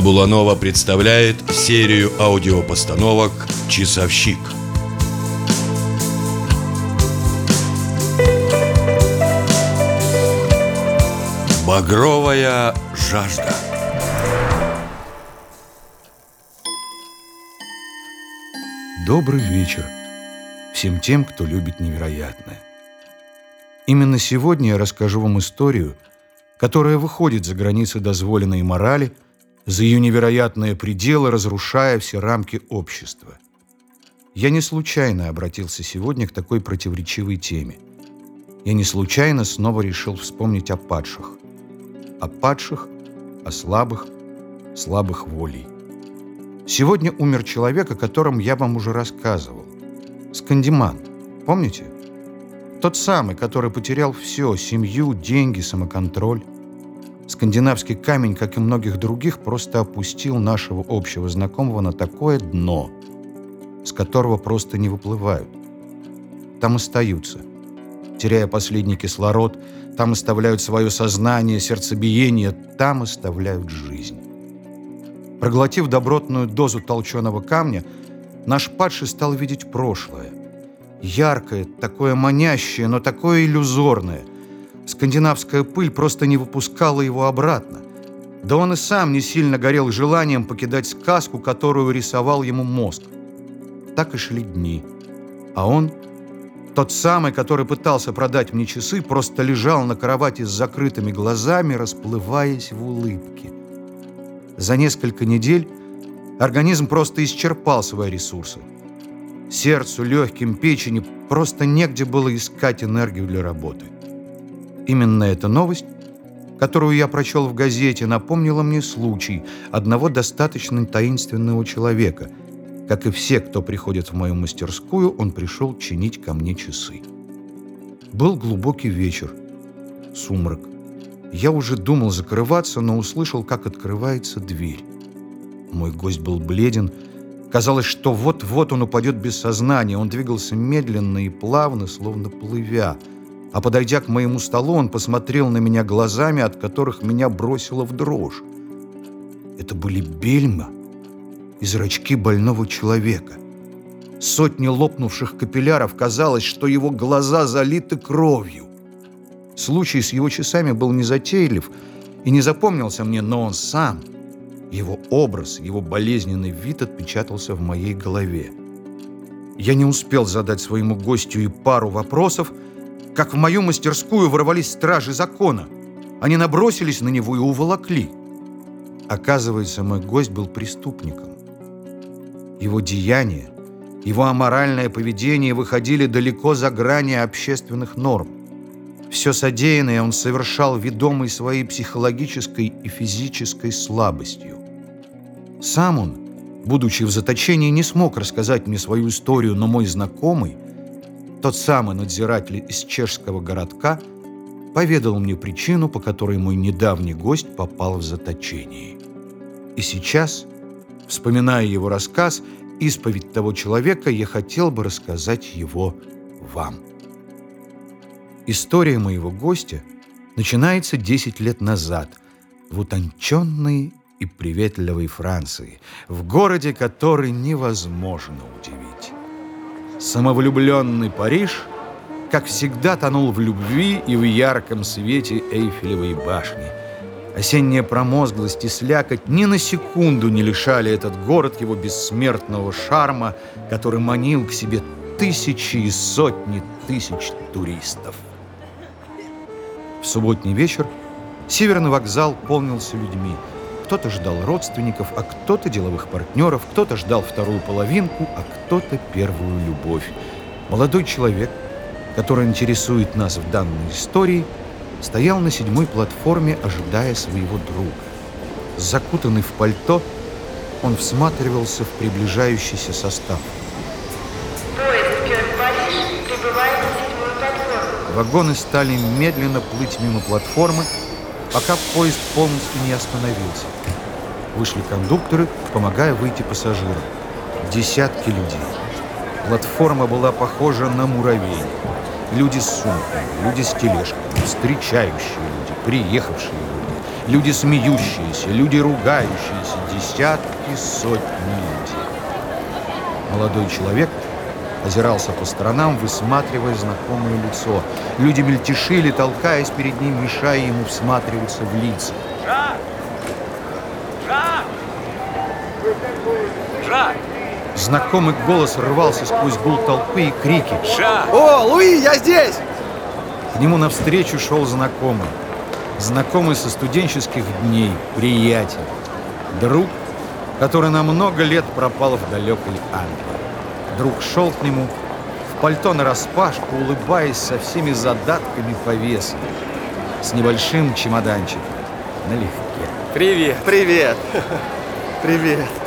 Фабула Нова представляет серию аудиопостановок «Часовщик». Багровая жажда Добрый вечер всем тем, кто любит невероятное. Именно сегодня я расскажу вам историю, которая выходит за границы дозволенной морали – за ее невероятные пределы, разрушая все рамки общества. Я не случайно обратился сегодня к такой противоречивой теме. Я не случайно снова решил вспомнить о падших. О падших, о слабых, слабых волей. Сегодня умер человек, о котором я вам уже рассказывал. Скандиман. Помните? Тот самый, который потерял все – семью, деньги, самоконтроль. Скандинавский камень, как и многих других, просто опустил нашего общего знакомого на такое дно, с которого просто не выплывают. Там остаются, теряя последний кислород, там оставляют свое сознание, сердцебиение, там оставляют жизнь. Проглотив добротную дозу толченого камня, наш падший стал видеть прошлое. Яркое, такое манящее, но такое иллюзорное – Скандинавская пыль просто не выпускала его обратно. Да он и сам не сильно горел желанием покидать сказку, которую рисовал ему мозг. Так и шли дни. А он, тот самый, который пытался продать мне часы, просто лежал на кровати с закрытыми глазами, расплываясь в улыбке. За несколько недель организм просто исчерпал свои ресурсы. Сердцу, легким, печени просто негде было искать энергию для работы. Именно эта новость, которую я прочел в газете, напомнила мне случай одного достаточно таинственного человека. Как и все, кто приходит в мою мастерскую, он пришел чинить ко мне часы. Был глубокий вечер, сумрак. Я уже думал закрываться, но услышал, как открывается дверь. Мой гость был бледен. Казалось, что вот-вот он упадет без сознания. Он двигался медленно и плавно, словно плывя – а подойдя к моему столу, он посмотрел на меня глазами, от которых меня бросило в дрожь. Это были бельма и зрачки больного человека. Сотни лопнувших капилляров казалось, что его глаза залиты кровью. Случай с его часами был незатейлив и не запомнился мне, но он сам, его образ, его болезненный вид отпечатался в моей голове. Я не успел задать своему гостю и пару вопросов, как в мою мастерскую ворвались стражи закона. Они набросились на него и уволокли. Оказывается, мой гость был преступником. Его деяния, его аморальное поведение выходили далеко за грани общественных норм. Все содеянное он совершал ведомый своей психологической и физической слабостью. Сам он, будучи в заточении, не смог рассказать мне свою историю, но мой знакомый – тот самый надзиратель из чешского городка поведал мне причину, по которой мой недавний гость попал в заточение. И сейчас, вспоминая его рассказ, исповедь того человека, я хотел бы рассказать его вам. История моего гостя начинается 10 лет назад в утонченной и приветливой Франции, в городе, который невозможно удивить. Самовлюбленный Париж, как всегда, тонул в любви и в ярком свете Эйфелевой башни. Осенняя промозглость и слякоть ни на секунду не лишали этот город его бессмертного шарма, который манил к себе тысячи и сотни тысяч туристов. В субботний вечер Северный вокзал полнился людьми – кто-то ждал родственников, а кто-то деловых партнеров, кто-то ждал вторую половинку, а кто-то первую любовь. Молодой человек, который интересует нас в данной истории, стоял на седьмой платформе, ожидая своего друга. Закутанный в пальто, он всматривался в приближающийся состав. Поезд Кёльн-Париж прибывает на седьмую платформу. Вагоны стали медленно плыть мимо платформы, пока поезд полностью не остановился. Вышли кондукторы, помогая выйти пассажирам. Десятки людей. Платформа была похожа на муравей. Люди с сумками, люди с тележками, встречающие люди, приехавшие люди. Люди смеющиеся, люди ругающиеся, десятки, сотни людей. Молодой человек озирался по сторонам, высматривая знакомое лицо. Люди мельтешили, толкаясь перед ним, мешая ему всматриваться в лица. Жак! Жак! Жак! Знакомый голос рвался сквозь гул толпы и крики. Жак! О, Луи, я здесь! К нему навстречу шел знакомый. Знакомый со студенческих дней, приятель. Друг, который на много лет пропал в далекой Англии. Друг шел к нему в пальто нараспашку, улыбаясь со всеми задатками по весу, с небольшим чемоданчиком налегке. Привет! Привет! Привет!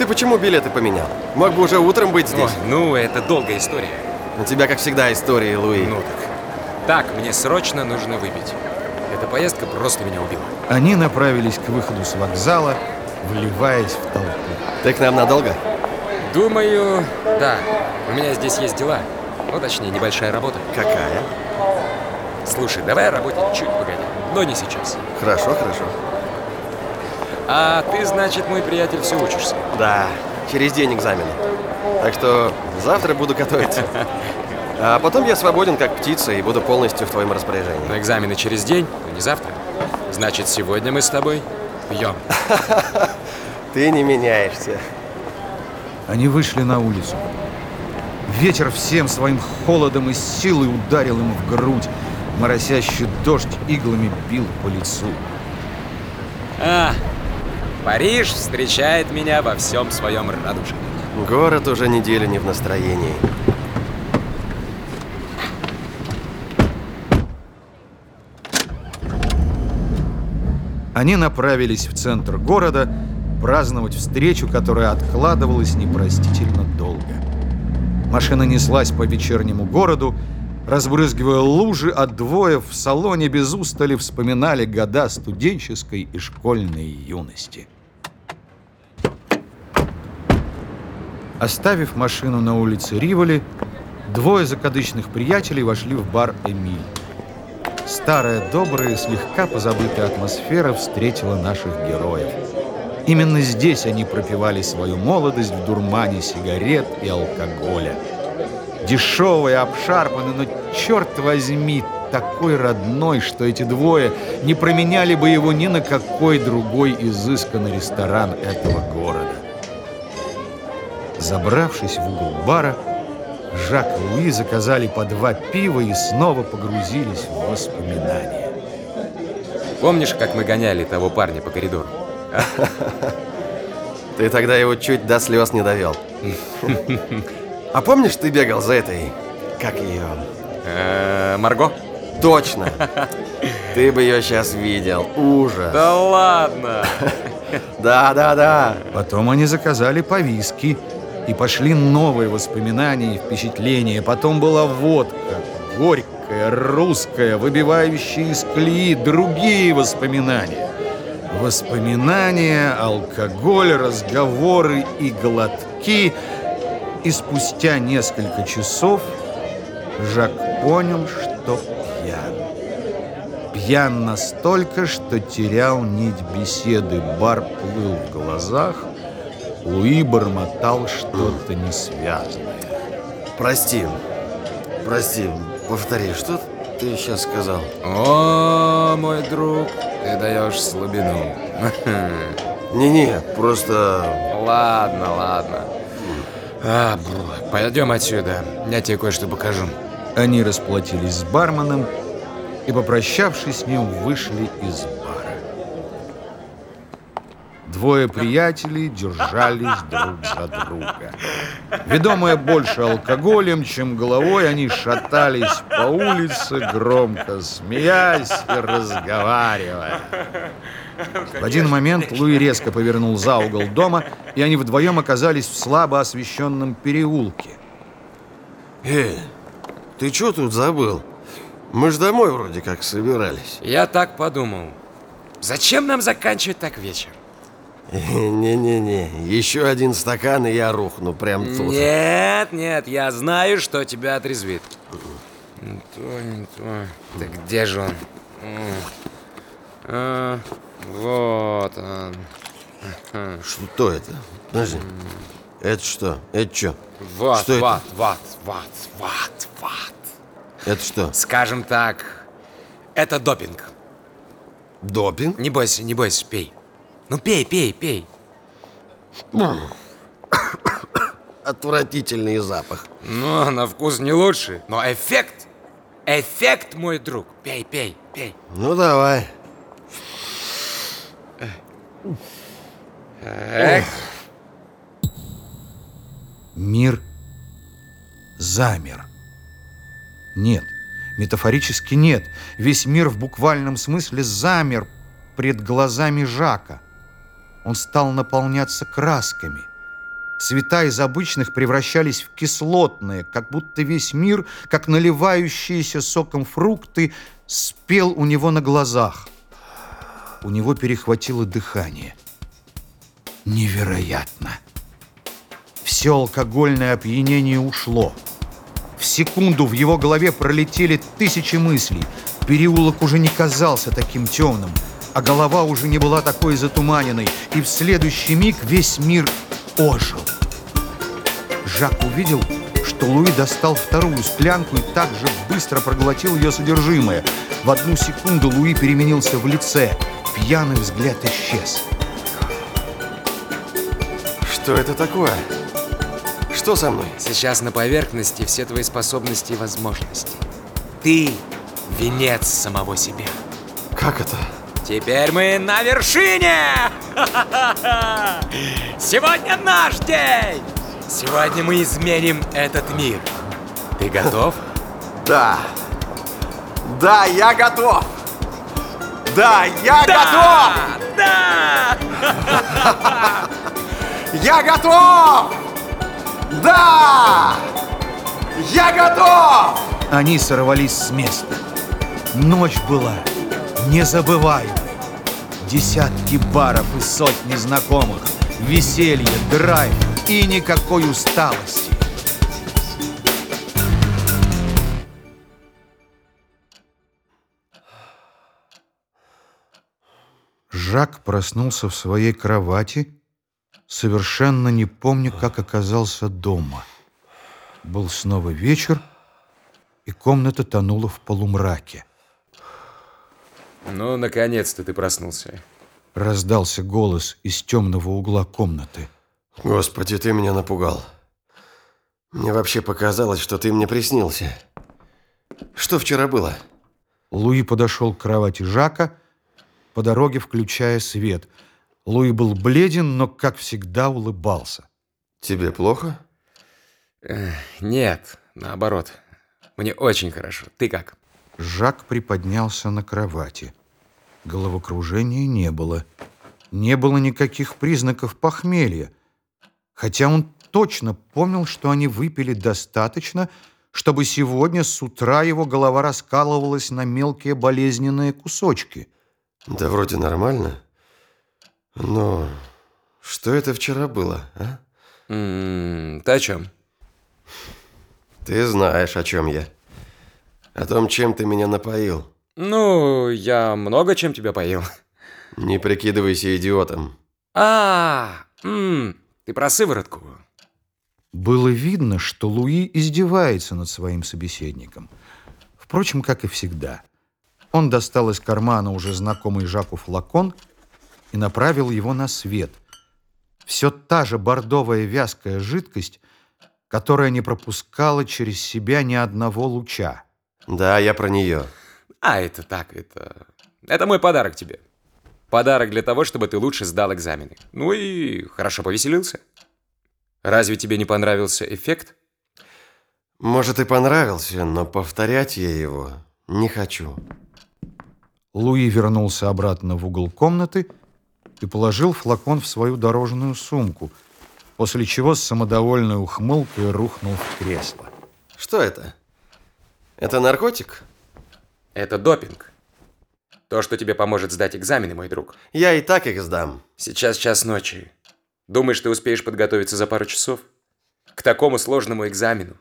Ты почему билеты поменял? Мог бы уже утром быть здесь. Ой, ну, это долгая история. У тебя, как всегда, истории, Луи. Ну так. Так, мне срочно нужно выпить. Эта поездка просто меня убила. Они направились к выходу с вокзала, вливаясь в толпу. Ты к нам надолго? Думаю, да. У меня здесь есть дела. Ну, точнее, небольшая работа. Какая? Слушай, давай о работе чуть погоди. Но не сейчас. Хорошо, хорошо. А ты, значит, мой приятель, все учишься. Да, через день экзамены. Так что завтра буду готовиться. А потом я свободен, как птица, и буду полностью в твоем распоряжении. Но экзамены через день, но не завтра. Значит, сегодня мы с тобой пьем. Ты не меняешься. Они вышли на улицу. Ветер всем своим холодом и силой ударил ему в грудь. Моросящий дождь иглами бил по лицу. А, Париж встречает меня во всем своем радужии. Город уже неделю не в настроении. Они направились в центр города праздновать встречу, которая откладывалась непростительно долго. Машина неслась по вечернему городу, разбрызгивая лужи, а двое в салоне без устали вспоминали года студенческой и школьной юности. Оставив машину на улице Риволи, двое закадычных приятелей вошли в бар «Эмиль». Старая, добрая, слегка позабытая атмосфера встретила наших героев. Именно здесь они пропивали свою молодость в дурмане сигарет и алкоголя. Дешевый, обшарпанный, но, черт возьми, такой родной, что эти двое не променяли бы его ни на какой другой изысканный ресторан этого города. Забравшись в угол бара, Жак и Луи заказали по два пива и снова погрузились в воспоминания. Помнишь, как мы гоняли того парня по коридору? Ты тогда его чуть до слез не довел. А помнишь, ты бегал за этой... Как ее? Э, Марго? Точно! Ты бы ее сейчас видел. Ужас. Да ладно! Да, да, да. Потом они заказали по виски, и пошли новые воспоминания и впечатления. Потом была водка, горькая, русская, выбивающая из колеи другие воспоминания. Воспоминания, алкоголь, разговоры и глотки. И спустя несколько часов Жак понял, что пьян. Пьян настолько, что терял нить беседы. Бар плыл в глазах, Луи бормотал что-то несвязанное. Прости. Прости. Повтори, что ты сейчас сказал? О, мой друг, ты даешь слабину. Не-не, просто... Ладно, ладно. А, бру, пойдем отсюда. Я тебе кое-что покажу. Они расплатились с барменом и, попрощавшись с ним, вышли из бара. Двое приятелей держались друг за друга. Ведомые больше алкоголем, чем головой, они шатались по улице, громко смеясь и разговаривая. В один момент Луи резко повернул за угол дома, и они вдвоем оказались в слабо освещенном переулке. Эй, ты что тут забыл? Мы ж домой вроде как собирались. Я так подумал. Зачем нам заканчивать так вечер? Не-не-не, еще один стакан, и я рухну прям тут. Нет, нет, я знаю, что тебя отрезвит. Не то, не то. Да где же он? А, вот он. Что это? Подожди. Это что? Это что? Вот, Что это? вот, вот, вот, вот, вот. Это что? Скажем так, это допинг. Допинг? Не бойся, не бойся, пей. Ну пей, пей, пей. Отвратительный запах. Ну, на вкус не лучше, но эффект, эффект, мой друг. Пей, пей, пей. Ну давай. Эх, Мир замер. Нет, метафорически нет. Весь мир в буквальном смысле замер пред глазами Жака. Он стал наполняться красками. Цвета из обычных превращались в кислотные, как будто весь мир, как наливающиеся соком фрукты, спел у него на глазах. У него перехватило дыхание. Невероятно! Все алкогольное опьянение ушло. В секунду в его голове пролетели тысячи мыслей. Переулок уже не казался таким темным, а голова уже не была такой затуманенной, и в следующий миг весь мир ожил. Жак увидел, что Луи достал вторую склянку и так же быстро проглотил ее содержимое. В одну секунду Луи переменился в лице. Пьяный взгляд исчез. Что это такое? Что со мной? сейчас на поверхности все твои способности и возможности. Ты венец самого себя. Как это? Теперь мы на вершине! Сегодня наш день! Сегодня мы изменим этот мир. Ты готов? Да. Да, я готов. Да, я Да! Да! готов. Я готов. Да. Я готов. Они сорвались с места. Ночь была незабываемой. Десятки баров и сотни знакомых, веселье, драйв и никакой усталости. Жак проснулся в своей кровати, совершенно не помня, как оказался дома. Был снова вечер, и комната тонула в полумраке. Ну, наконец-то ты проснулся. Раздался голос из темного угла комнаты. Господи, ты меня напугал. Мне вообще показалось, что ты мне приснился. Что вчера было? Луи подошел к кровати Жака, по дороге включая свет. Луи был бледен, но, как всегда, улыбался. Тебе плохо? Нет, наоборот. Мне очень хорошо. Ты как? Жак приподнялся на кровати. Головокружения не было. Не было никаких признаков похмелья. Хотя он точно помнил, что они выпили достаточно, чтобы сегодня с утра его голова раскалывалась на мелкие болезненные кусочки. Да вроде нормально. Но что это вчера было, а? М, Ты о чем? Ты знаешь, о чем я. О том, чем ты меня напоил. Ну, я много чем тебя поел. Не прикидывайся идиотом. А, м, ты про сыворотку. Было видно, что Луи издевается над своим собеседником. Впрочем, как и всегда. Он достал из кармана уже знакомый Жаку флакон и направил его на свет. Все та же бордовая вязкая жидкость, которая не пропускала через себя ни одного луча. Да, я про нее. А, это так, это... Это мой подарок тебе. Подарок для того, чтобы ты лучше сдал экзамены. Ну и хорошо повеселился. Разве тебе не понравился эффект? Может, и понравился, но повторять я его не хочу. Луи вернулся обратно в угол комнаты и положил флакон в свою дорожную сумку, после чего с самодовольной ухмылкой рухнул в кресло. Что это? Это наркотик? Это допинг. То, что тебе поможет сдать экзамены, мой друг. Я и так их сдам. Сейчас час ночи. Думаешь, ты успеешь подготовиться за пару часов? К такому сложному экзамену.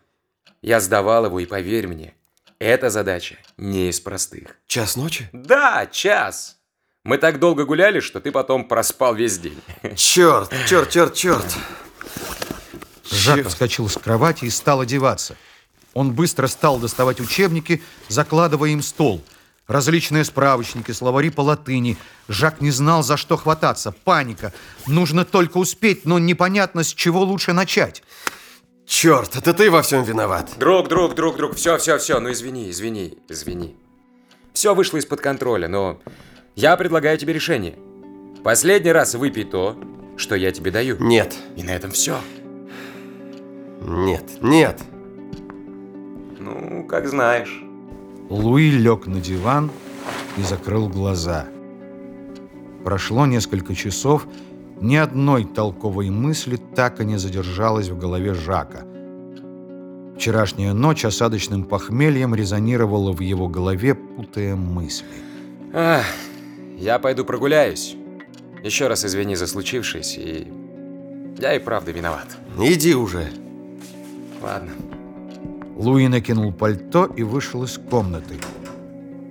Я сдавал его, и поверь мне, эта задача не из простых. Час ночи? Да, час. Мы так долго гуляли, что ты потом проспал весь день. Черт, черт, черт, черт. Жак вскочил с кровати и стал одеваться. Он быстро стал доставать учебники, закладывая им стол. Различные справочники, словари по латыни. Жак не знал, за что хвататься. Паника. Нужно только успеть, но непонятно, с чего лучше начать. Черт, это ты во всем виноват. Друг, друг, друг, друг, все, все, все, ну извини, извини, извини. Все вышло из-под контроля, но я предлагаю тебе решение. Последний раз выпей то, что я тебе даю. Нет, И на этом все. нет, нет. Ну, как знаешь. Луи лег на диван и закрыл глаза. Прошло несколько часов, ни одной толковой мысли так и не задержалась в голове Жака. Вчерашняя ночь осадочным похмельем резонировала в его голове, путая мысли. Ах, я пойду прогуляюсь. Еще раз извини за случившееся, и я и правда виноват. Иди уже. Ладно. Луи накинул пальто и вышел из комнаты.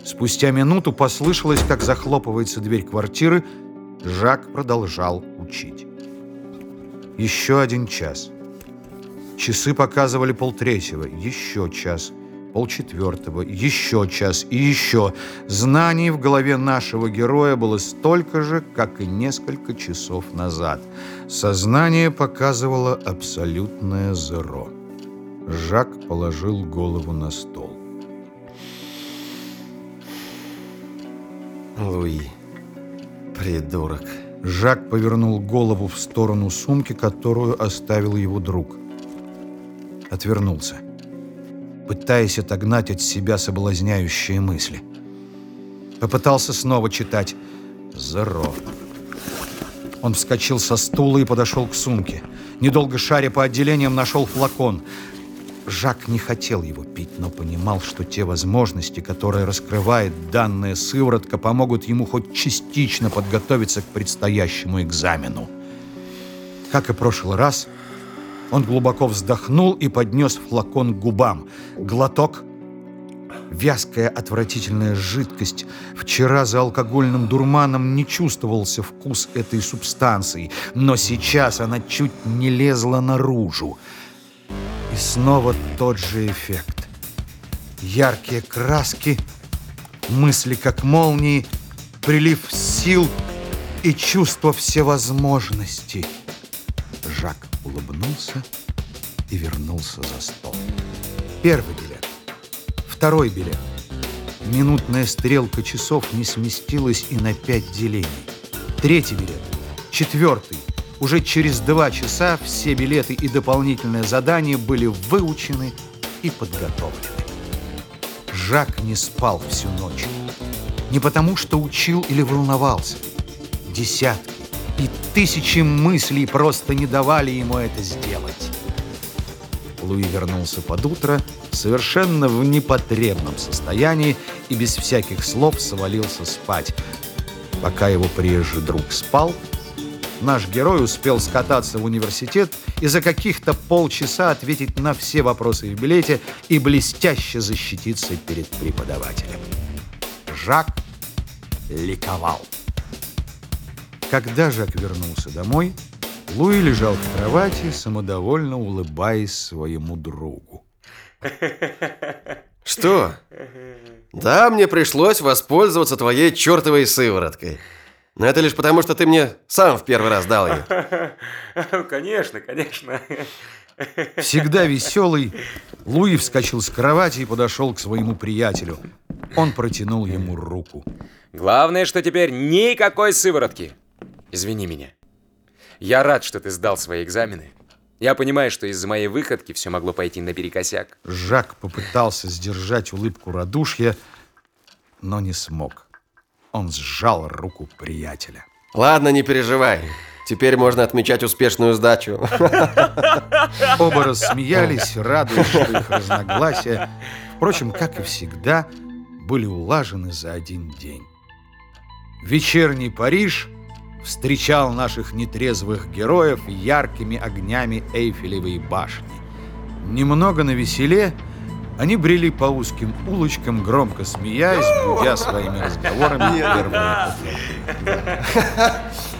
Спустя минуту послышалось, как захлопывается дверь квартиры. Жак продолжал учить. Еще один час. Часы показывали полтретьего. Еще час. Полчетвертого. Еще час. И еще. Знаний в голове нашего героя было столько же, как и несколько часов назад. Сознание показывало абсолютное зеро. Жак положил голову на стол. Луи, придурок. Жак повернул голову в сторону сумки, которую оставил его друг. Отвернулся, пытаясь отогнать от себя соблазняющие мысли. Попытался снова читать «Зеро». Он вскочил со стула и подошел к сумке. Недолго шаря по отделениям, нашел флакон. Жак не хотел его пить, но понимал, что те возможности, которые раскрывает данная сыворотка, помогут ему хоть частично подготовиться к предстоящему экзамену. Как и прошлый раз, он глубоко вздохнул и поднес флакон к губам. Глоток. Вязкая, отвратительная жидкость. Вчера за алкогольным дурманом не чувствовался вкус этой субстанции, но сейчас она чуть не лезла наружу. Снова тот же эффект. Яркие краски, мысли как молнии, прилив сил и чувство всевозможности. Жак улыбнулся и вернулся за стол. Первый билет. Второй билет. Минутная стрелка часов не сместилась и на пять делений. Третий билет. Четвертый. Уже через два часа все билеты и дополнительные задания были выучены и подготовлены. Жак не спал всю ночь. Не потому, что учил или волновался. Десятки и тысячи мыслей просто не давали ему это сделать. Луи вернулся под утро, совершенно в непотребном состоянии и без всяких слов свалился спать. Пока его приезжий друг спал, наш герой успел скататься в университет и за каких-то полчаса ответить на все вопросы в билете и блестяще защититься перед преподавателем. Жак ликовал. Когда Жак вернулся домой, Луи лежал в кровати, самодовольно улыбаясь своему другу. Что? Да, мне пришлось воспользоваться твоей чертовой сывороткой. Но это лишь потому, что ты мне сам в первый раз дал ее. Конечно, конечно. Всегда веселый, Луи вскочил с кровати и подошел к своему приятелю. Он протянул ему руку. Главное, что теперь никакой сыворотки. Извини меня. Я рад, что ты сдал свои экзамены. Я понимаю, что из-за моей выходки все могло пойти наперекосяк. Жак попытался сдержать улыбку радушья, но не смог. Он сжал руку приятеля. Ладно, не переживай. Теперь можно отмечать успешную сдачу. Оба рассмеялись, радуясь, что их разногласия, впрочем, как и всегда, были улажены за один день. Вечерний Париж встречал наших нетрезвых героев яркими огнями Эйфелевой башни. Немного на веселе Они брели по узким улочкам, громко смеясь, будя своими разговорами первые.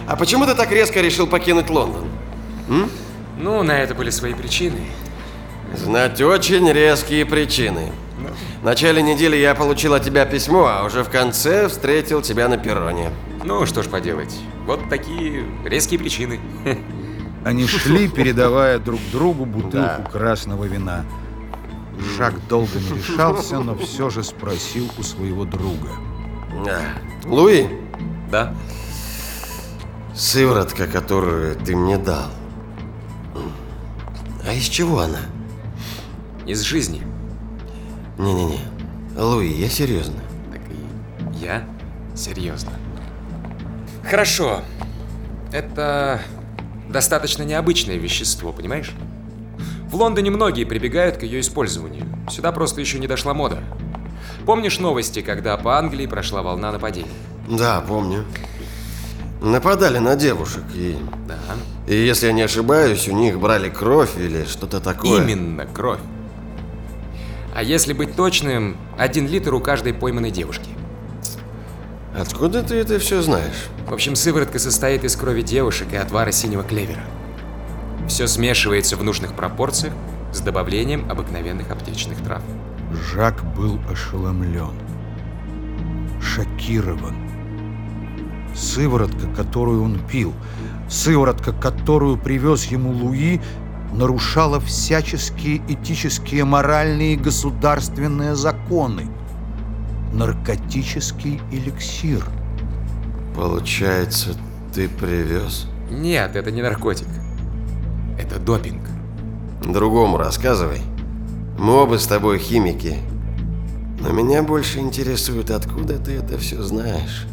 А почему ты так резко решил покинуть Лондон? Ну, на это были свои причины. Знать очень резкие причины. В начале недели я получил от тебя письмо, а уже в конце встретил тебя на перроне. Ну, что ж поделать. Вот такие резкие причины. Они шли, передавая друг другу бутылку красного вина. Жак долго не решался, но все же спросил у своего друга. А, Луи, Да? сыворотка, которую ты мне дал. А из чего она? Из жизни. Не-не-не. Луи, я серьезно. Так и я? Серьезно. Хорошо. Это достаточно необычное вещество, понимаешь? В Лондоне многие прибегают к ее использованию. Сюда просто еще не дошла мода. Помнишь новости, когда по Англии прошла волна нападений? Да, помню. Нападали на девушек, и, Да. и если я не ошибаюсь, у них брали кровь или что-то такое. Именно кровь. А если быть точным, один литр у каждой пойманной девушки. Откуда ты это все знаешь? В общем, сыворотка состоит из крови девушек и отвара синего клевера. Все смешивается в нужных пропорциях с добавлением обыкновенных аптечных трав. Жак был ошеломлен, шокирован. Сыворотка, которую он пил, сыворотка, которую привез ему Луи, нарушала всяческие этические, моральные и государственные законы. Наркотический эликсир. Получается, ты привез? Нет, это не наркотик. Это допинг. Другому рассказывай. Мы оба с тобой химики. Но меня больше интересует, откуда ты это все знаешь.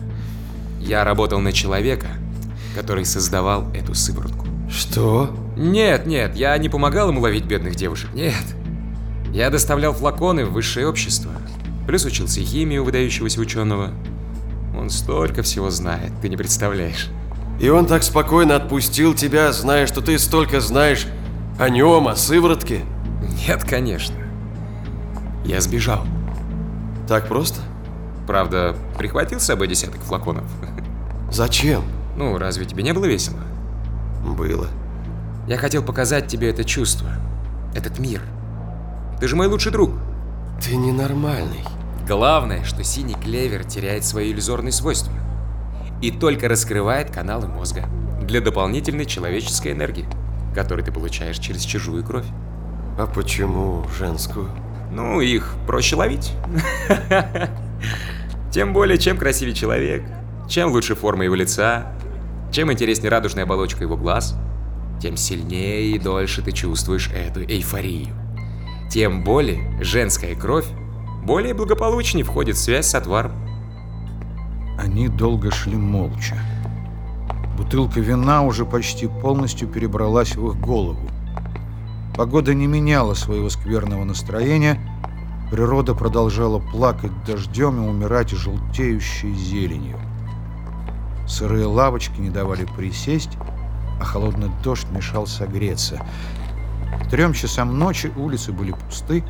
Я работал на человека, который создавал эту сыворотку. Что? Нет, нет, я не помогал ему ловить бедных девушек, нет. Я доставлял флаконы в высшее общество. Плюс учился химии у выдающегося ученого. Он столько всего знает, ты не представляешь. И он так спокойно отпустил тебя, зная, что ты столько знаешь о нем, о сыворотке? Нет, конечно. Я сбежал. Так просто? Правда, прихватил с собой десяток флаконов. Зачем? Ну, разве тебе не было весело? Было. Я хотел показать тебе это чувство, этот мир. Ты же мой лучший друг. Ты ненормальный. Главное, что синий клевер теряет свои иллюзорные свойства и только раскрывает каналы мозга для дополнительной человеческой энергии, которую ты получаешь через чужую кровь. А почему женскую? Ну, их проще ловить. Тем более, чем красивее человек, чем лучше форма его лица, чем интереснее радужная оболочка его глаз, тем сильнее и дольше ты чувствуешь эту эйфорию. Тем более женская кровь более благополучнее входит в связь с отваром. Они долго шли молча. Бутылка вина уже почти полностью перебралась в их голову. Погода не меняла своего скверного настроения, природа продолжала плакать дождем и умирать желтеющей зеленью. Сырые лавочки не давали присесть, а холодный дождь мешал согреться. К трем часам ночи улицы были пусты,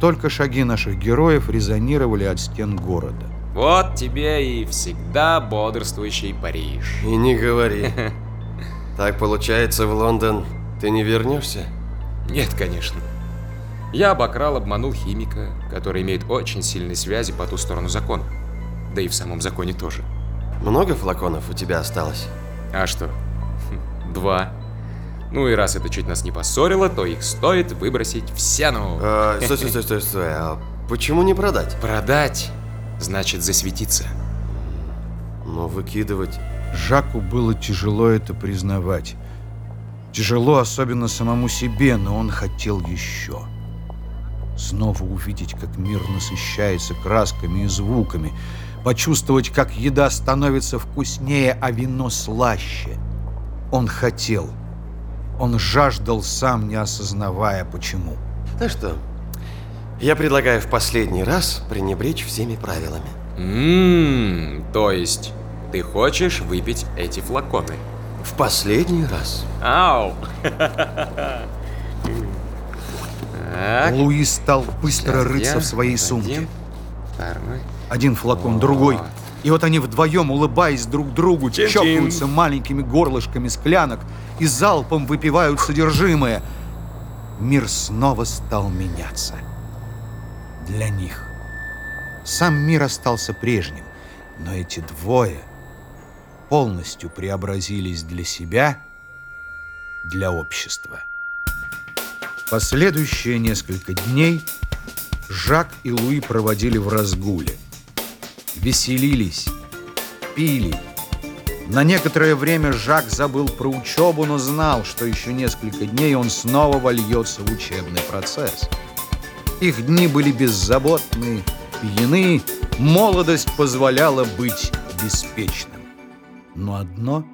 только шаги наших героев резонировали от стен города. Вот тебе и всегда бодрствующий Париж. И не говори. Так получается, в Лондон ты не вернешься? Нет, конечно. Я обокрал, обманул химика, который имеет очень сильные связи по ту сторону закона. Да и в самом законе тоже. Много флаконов у тебя осталось? А что? Два. Ну и раз это чуть нас не поссорило, то их стоит выбросить в сену. А, стой, стой, стой, стой, стой. А почему не продать? Продать значит засветиться. Но выкидывать... Жаку было тяжело это признавать. Тяжело особенно самому себе, но он хотел еще. Снова увидеть, как мир насыщается красками и звуками, почувствовать, как еда становится вкуснее, а вино слаще. Он хотел. Он жаждал, сам не осознавая, почему. Ну что, я предлагаю в последний раз пренебречь всеми правилами. Ммм, то есть ты хочешь выпить эти флаконы? В последний раз. Ау! Так. Луи стал быстро Сейчас рыться я. в своей Один, сумке. Второй. Один флакон, другой. И вот они вдвоем, улыбаясь друг другу, Чин-чин. чокаются маленькими горлышками склянок и залпом выпивают содержимое. Мир снова стал меняться. Для них. Сам мир остался прежним, но эти двое полностью преобразились для себя, для общества. Последующие несколько дней Жак и Луи проводили в разгуле. Веселились, пили. На некоторое время Жак забыл про учебу, но знал, что еще несколько дней он снова вольется в учебный процесс. Их дни были беззаботны, пьяны, молодость позволяла быть беспечным. Но одно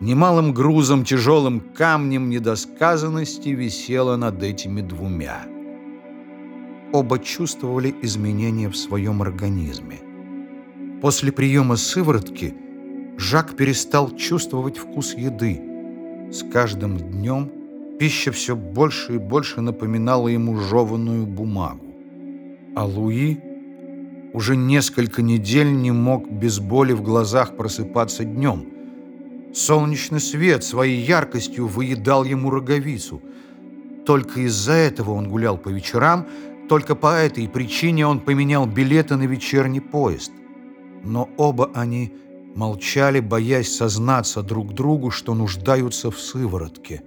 немалым грузом, тяжелым камнем недосказанности висело над этими двумя. Оба чувствовали изменения в своем организме. После приема сыворотки Жак перестал чувствовать вкус еды. С каждым днем пища все больше и больше напоминала ему жеванную бумагу. А Луи уже несколько недель не мог без боли в глазах просыпаться днем. Солнечный свет своей яркостью выедал ему роговицу. Только из-за этого он гулял по вечерам, только по этой причине он поменял билеты на вечерний поезд. Но оба они молчали, боясь сознаться друг другу, что нуждаются в сыворотке.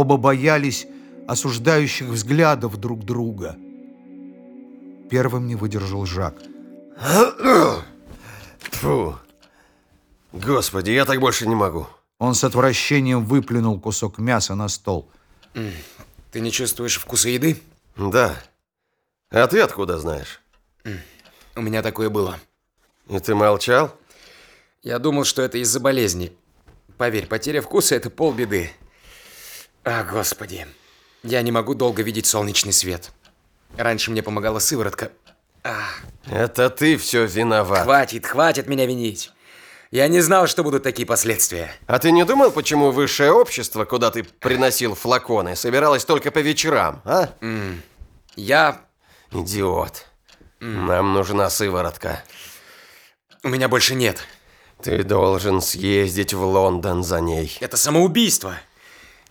Оба боялись осуждающих взглядов друг друга. Первым не выдержал Жак. Фу. Господи, я так больше не могу. Он с отвращением выплюнул кусок мяса на стол. Ты не чувствуешь вкуса еды? Да. А ты откуда знаешь? У меня такое было. И ты молчал? Я думал, что это из-за болезни. Поверь, потеря вкуса – это полбеды. А, господи. Я не могу долго видеть солнечный свет. Раньше мне помогала сыворотка. Ах, Это ты все виноват. хватит, хватит меня винить. Я не знал, что будут такие последствия. А ты не думал, почему высшее общество, куда ты приносил флаконы, собиралось только по вечерам, а? Я... Идиот. Нам нужна сыворотка. У меня больше нет. Ты должен съездить в Лондон за ней. Это самоубийство.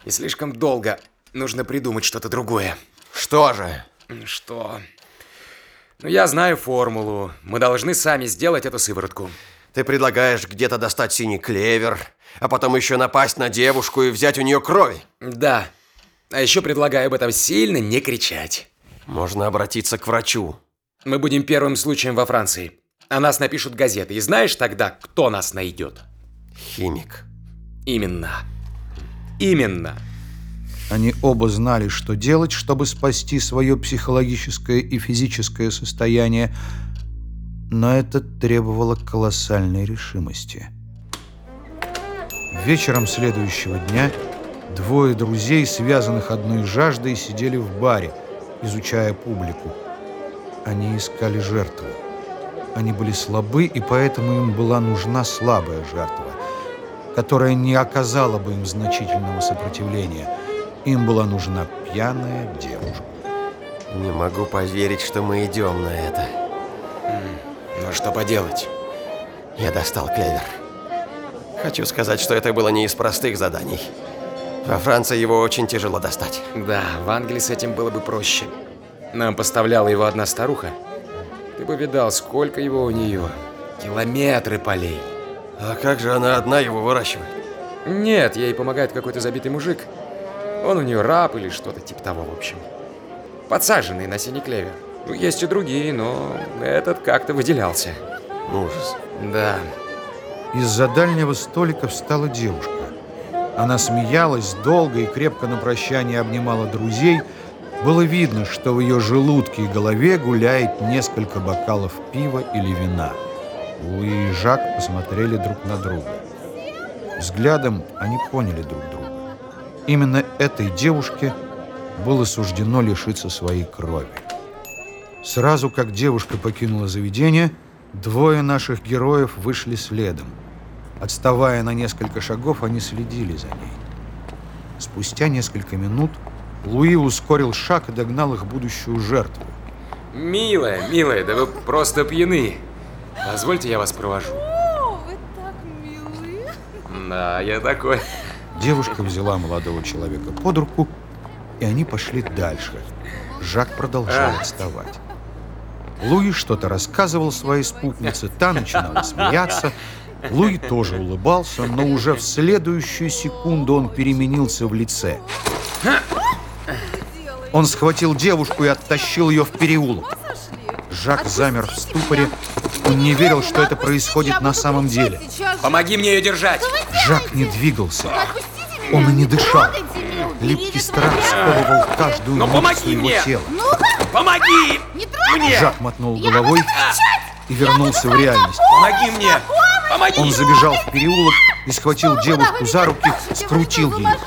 И слишком долго. Нужно придумать что-то другое. Что же? Что? Ну, я знаю формулу. Мы должны сами сделать эту сыворотку. Ты предлагаешь где-то достать синий клевер, а потом еще напасть на девушку и взять у нее кровь. Да. А еще предлагаю об этом сильно не кричать. Можно обратиться к врачу. Мы будем первым случаем во Франции. О нас напишут газеты. И знаешь тогда, кто нас найдет? Химик. Именно. Именно. Они оба знали, что делать, чтобы спасти свое психологическое и физическое состояние, но это требовало колоссальной решимости. Вечером следующего дня двое друзей, связанных одной жаждой, сидели в баре, изучая публику. Они искали жертву. Они были слабы, и поэтому им была нужна слабая жертва, которая не оказала бы им значительного сопротивления. Им была нужна пьяная девушка. Не могу поверить, что мы идем на это. Ну что поделать? Я достал клевер. Хочу сказать, что это было не из простых заданий. Во Франции его очень тяжело достать. Да, в Англии с этим было бы проще. Нам поставляла его одна старуха. Ты бы видал, сколько его у нее. Километры полей. А как же она одна его выращивает? Нет, ей помогает какой-то забитый мужик. Он у нее раб или что-то типа того, в общем. Подсаженный на синий клевер. Ну, есть и другие, но этот как-то выделялся. Ужас. Да. Из-за дальнего столика встала девушка. Она смеялась долго и крепко на прощание обнимала друзей. Было видно, что в ее желудке и голове гуляет несколько бокалов пива или вина. Луи и Жак посмотрели друг на друга. Взглядом они поняли друг друга. Именно этой девушке было суждено лишиться своей крови. Сразу как девушка покинула заведение, двое наших героев вышли следом. Отставая на несколько шагов, они следили за ней. Спустя несколько минут Луи ускорил шаг и догнал их будущую жертву. Милая, милая, да вы просто пьяны. Позвольте, я вас провожу. О, вы так милы. Да, я такой. Девушка взяла молодого человека под руку, и они пошли дальше. Жак продолжал А. отставать. Луи что-то рассказывал своей спутнице, та начинала смеяться. Луи тоже улыбался, но уже в следующую секунду он переменился в лице. Он схватил девушку и оттащил ее в переулок. Жак замер в ступоре. Он не верил, что это происходит на самом деле. Помоги мне ее держать. Жак не двигался. Он и не дышал. Липкий страх сковывал каждую Ну, мышцу помоги его мне! тела. Помоги! Мне! Жак мотнул головой и вернулся в реальность. Помоги мне! Помоги! Он забежал в переулок и схватил девушку за руки, скрутил ее.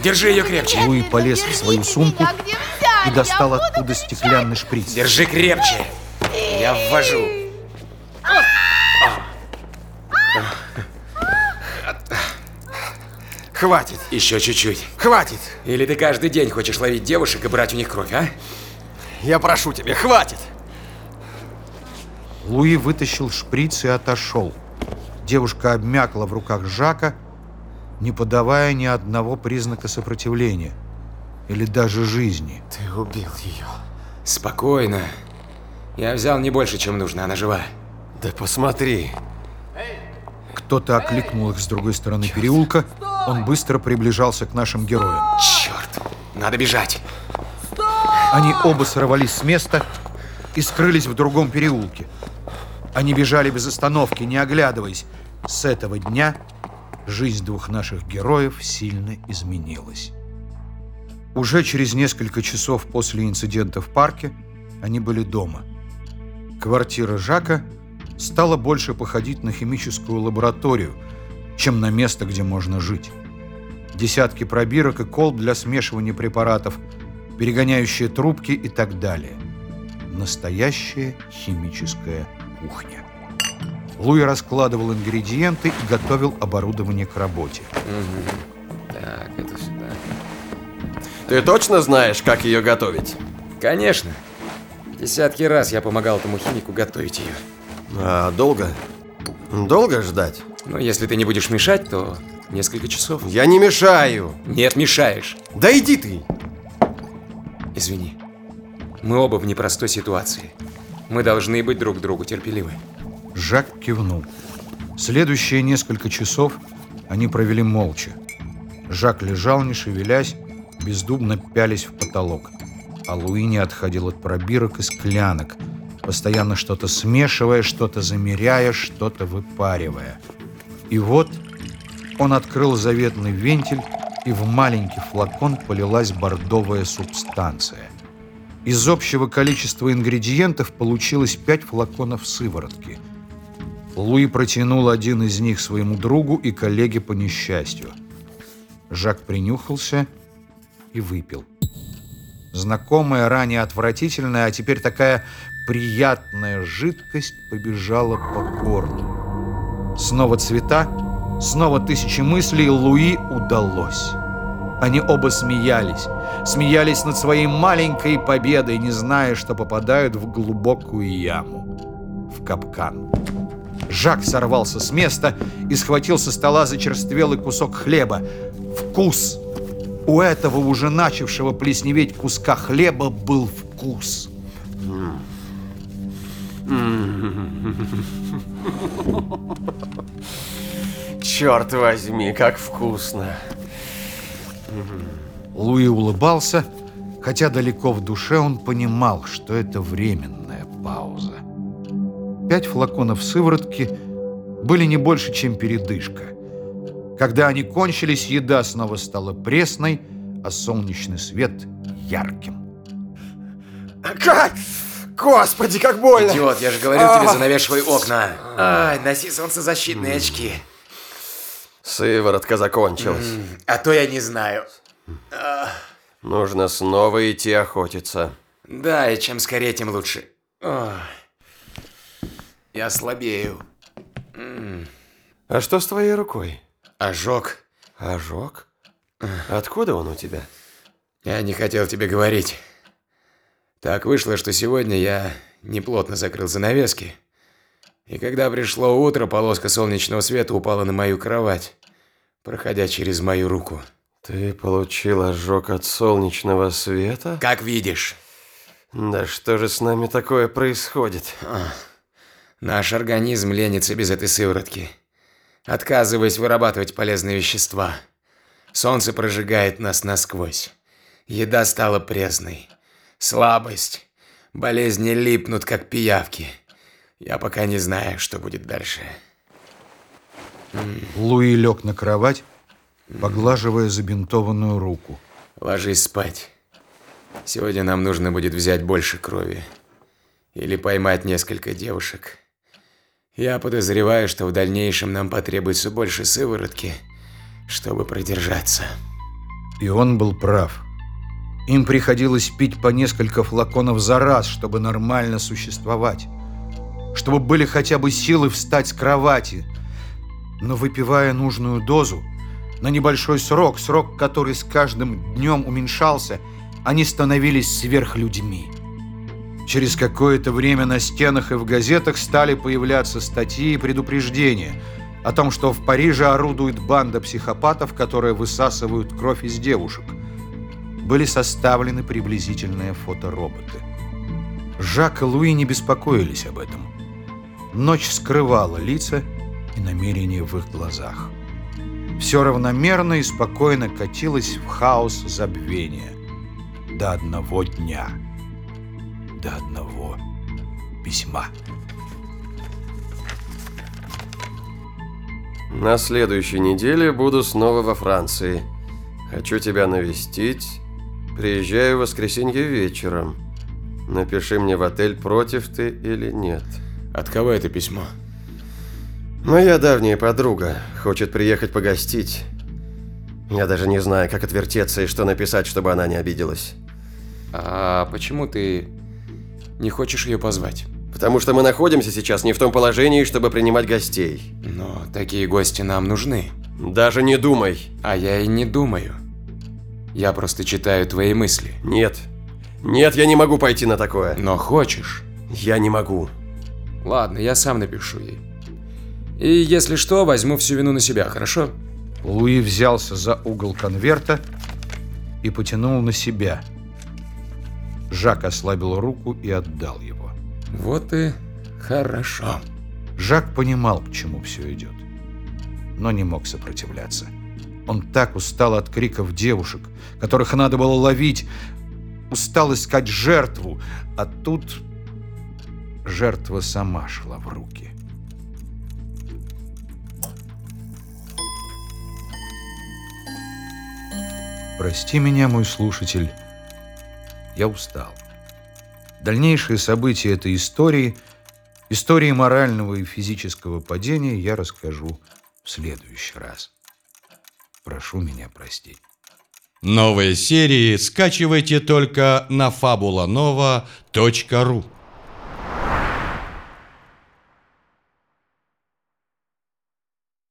Держи ее крепче. Луи полез в свою сумку и достал оттуда стеклянный шприц. Держи крепче. Я ввожу. Хватит, Еще чуть-чуть. хватит. Или ты каждый день хочешь ловить девушек и брать у них кровь, а? Я прошу тебя, хватит. Луи вытащил шприц и отошел. Девушка обмякла в руках Жака, не подавая ни одного признака сопротивления или даже жизни. Ты убил ее. Спокойно. Я взял не больше, чем нужно, она жива. Да посмотри. Кто-то окликнул их с другой стороны переулка. Он быстро приближался к нашим героям. Черт, надо бежать. Они оба сорвались с места и скрылись в другом переулке. Они бежали без остановки, не оглядываясь. С этого дня жизнь двух наших героев сильно изменилась. Уже через несколько часов после инцидента в парке они были дома. Квартира Жака стала больше походить на химическую лабораторию, чем на место, где можно жить. Десятки пробирок и колб для смешивания препаратов, перегоняющие трубки и так далее. Настоящая химическая кухня. Луи раскладывал ингредиенты и готовил оборудование к работе. Так, это сюда. Ты точно знаешь, как ее готовить? Конечно. Десятки раз я помогал этому химику готовить ее. А долго? Долго ждать? Но если ты не будешь мешать, то несколько часов. Я не мешаю. Нет, мешаешь. Да иди ты. Извини. Мы оба в непростой ситуации. Мы должны быть друг другу терпеливы. Жак кивнул. Следующие несколько часов они провели молча. Жак лежал, не шевелясь, бездумно пялись в потолок. А Луи не отходил от пробирок и склянок, постоянно что-то смешивая, что-то замеряя, что-то выпаривая. И вот он открыл заветный вентиль, и в маленький флакон полилась бордовая субстанция. Из общего количества ингредиентов получилось пять флаконов сыворотки. Луи протянул один из них своему другу и коллеге по несчастью. Жак принюхался и выпил. Знакомая, ранее отвратительная, а теперь такая приятная жидкость побежала по горлу. Снова цвета, снова тысячи мыслей, Луи удалось. Они оба смеялись. Смеялись над своей маленькой победой, не зная, что попадают в глубокую яму. В капкан. Жак сорвался с места и схватил со стола зачерствелый кусок хлеба. Вкус! У этого уже начавшего плесневеть куска хлеба был вкус. Черт возьми, как вкусно. Луи улыбался, хотя далеко в душе он понимал, что это временная пауза. Пять флаконов сыворотки были не больше, чем передышка. Когда они кончились, еда снова стала пресной, а солнечный свет — ярким. Как? Господи, как больно. Идиот, я же говорил тебе, занавешивай окна. Ай, носи солнцезащитные очки. Сыворотка закончилась. А то я не знаю. Нужно снова идти охотиться. Да, и чем скорее, тем лучше. Ой. Я слабею. А что с твоей рукой? Ожог. Ожог? Откуда он у тебя? Я не хотел тебе говорить. Так вышло, что сегодня я неплотно закрыл занавески. И когда пришло утро, полоска солнечного света упала на мою кровать, проходя через мою руку. Ты получил ожог от солнечного света? Как видишь, Да что же с нами такое происходит? наш организм ленится без этой сыворотки, отказываясь вырабатывать полезные вещества. Солнце прожигает нас насквозь. Еда стала пресной. Слабость. Болезни липнут, как пиявки. Я пока не знаю, что будет дальше. Луи лег на кровать, поглаживая забинтованную руку. Ложись спать. Сегодня нам нужно будет взять больше крови. Или поймать несколько девушек. Я подозреваю, что в дальнейшем нам потребуется больше сыворотки, чтобы продержаться. И он был прав. Им приходилось пить по несколько флаконов за раз, чтобы нормально существовать. Чтобы были хотя бы силы встать с кровати. Но выпивая нужную дозу, на небольшой срок, срок, который с каждым днем уменьшался, они становились сверхлюдьми. Через какое-то время на стенах и в газетах стали появляться статьи и предупреждения о том, что в Париже орудует банда психопатов, которые высасывают кровь из девушек. Были составлены приблизительные фотороботы. Жак и Луи не беспокоились об этом. Ночь скрывала лица и намерения в их глазах. Все равномерно и спокойно катилось в хаос забвения. До одного дня. До одного письма. На следующей неделе буду снова во Франции. Хочу тебя навестить. Приезжаю в воскресенье вечером. Напиши мне в отель, против ты или нет. От кого это письмо? Моя давняя подруга хочет приехать погостить. Я даже не знаю, как отвертеться и что написать, чтобы она не обиделась. А почему ты не хочешь ее позвать? Потому что мы находимся сейчас не в том положении, чтобы принимать гостей. Но такие гости нам нужны. Даже не думай. А я и не думаю. Я просто читаю твои мысли. Нет. Нет, я не могу пойти на такое. Но хочешь? Я не могу. Ладно, я сам напишу ей. И если что, возьму всю вину на себя, хорошо? Луи взялся за угол конверта и потянул на себя. Жак ослабил руку и отдал его. Вот и хорошо. Жак понимал, к чему все идет, но не мог сопротивляться. Он так устал от криков девушек, которых надо было ловить, устал искать жертву, а тут жертва сама шла в руки. Прости меня, мой слушатель, я устал. Дальнейшие события этой истории, истории морального и физического падения я расскажу в следующий раз. Прошу меня простить. Новые серии скачивайте только на fabulanova.ru